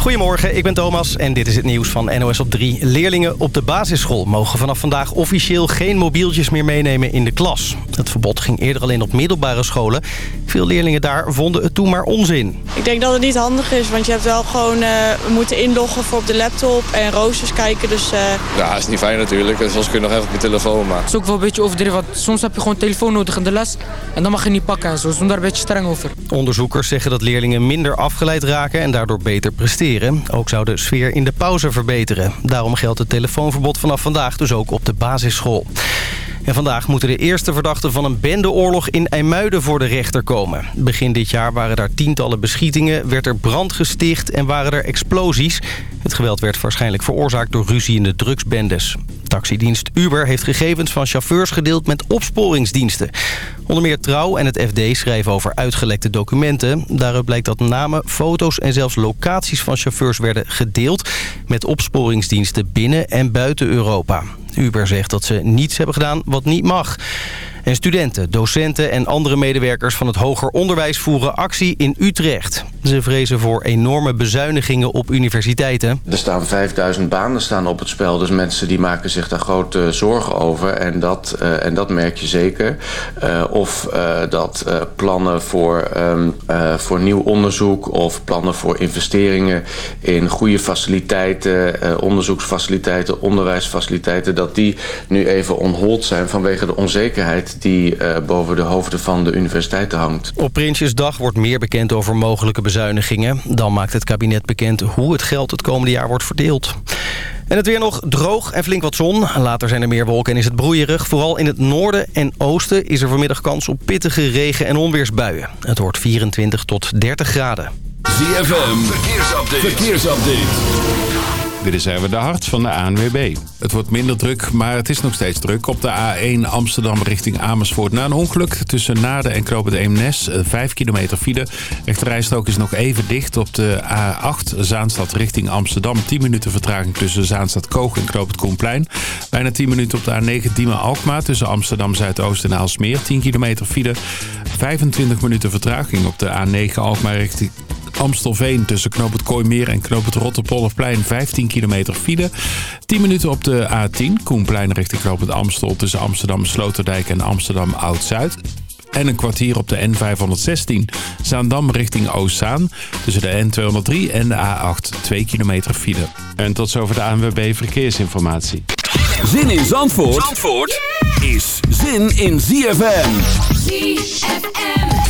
Goedemorgen, ik ben Thomas en dit is het nieuws van NOS op 3. Leerlingen op de basisschool mogen vanaf vandaag officieel geen mobieltjes meer meenemen in de klas. Het verbod ging eerder alleen op middelbare scholen. Veel leerlingen daar vonden het toen maar onzin. Ik denk dat het niet handig is, want je hebt wel gewoon uh, moeten inloggen voor op de laptop en roosters kijken. Dus, uh... Ja, is niet fijn natuurlijk. Soms kun je nog even op je telefoon maken. Het is ook wel een beetje overdreven, want soms heb je gewoon telefoon nodig in de les. En dan mag je niet pakken en zo. Dus daar een beetje streng over. Onderzoekers zeggen dat leerlingen minder afgeleid raken en daardoor beter presteren. Ook zou de sfeer in de pauze verbeteren. Daarom geldt het telefoonverbod vanaf vandaag dus ook op de basisschool. En vandaag moeten de eerste verdachten van een bendeoorlog in IJmuiden voor de rechter komen. Begin dit jaar waren daar tientallen beschietingen, werd er brand gesticht en waren er explosies. Het geweld werd waarschijnlijk veroorzaakt door ruzie in de drugsbendes. Taxidienst Uber heeft gegevens van chauffeurs gedeeld met opsporingsdiensten. Onder meer Trouw en het FD schrijven over uitgelekte documenten. Daaruit blijkt dat namen, foto's en zelfs locaties van chauffeurs werden gedeeld... met opsporingsdiensten binnen en buiten Europa. Uber zegt dat ze niets hebben gedaan wat niet mag. En studenten, docenten en andere medewerkers van het hoger onderwijs voeren actie in Utrecht. Ze vrezen voor enorme bezuinigingen op universiteiten. Er staan 5000 banen staan op het spel, dus mensen die maken zich daar grote zorgen over. En dat, uh, en dat merk je zeker. Uh, of uh, dat plannen voor, um, voor nieuw onderzoek of plannen voor investeringen in goede faciliteiten, onderzoeksfaciliteiten, onderwijsfaciliteiten, dat die nu even on zijn vanwege de onzekerheid die uh, boven de hoofden van de universiteiten hangt. Op Prinsjesdag wordt meer bekend over mogelijke bezuinigingen. Dan maakt het kabinet bekend hoe het geld het komende jaar wordt verdeeld. En het weer nog droog en flink wat zon. Later zijn er meer wolken en is het broeierig. Vooral in het noorden en oosten is er vanmiddag kans op pittige regen- en onweersbuien. Het wordt 24 tot 30 graden. ZFM, verkeersupdate. verkeersupdate. Dit is even de hart van de ANWB. Het wordt minder druk, maar het is nog steeds druk. Op de A1 Amsterdam richting Amersfoort. Na een ongeluk tussen Naarden en Knoop het Eemnes. 5 kilometer file. Rechterrijstrook is nog even dicht op de A8 Zaanstad richting Amsterdam. 10 minuten vertraging tussen Zaanstad Koog en Knoop het Koenplein. Bijna 10 minuten op de A9 Diemen Alkmaar tussen Amsterdam Zuidoost en Aalsmeer. 10 kilometer file. 25 minuten vertraging op de A9 Alkmaar richting Amstelveen tussen Knoop het Kooimeer en Knoop het Rotterpolderplein 15 kilometer file. 10 minuten op de A10, Koenplein richting Knoop het Amstel tussen Amsterdam Sloterdijk en Amsterdam Oud-Zuid. En een kwartier op de N516. Zaandam richting Oostzaan. Tussen de N203 en de A8. 2 kilometer file. En tot zover de ANWB Verkeersinformatie. Zin in Zandvoort, Zandvoort is zin in ZFM. ZFM.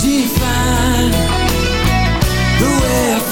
define the way I.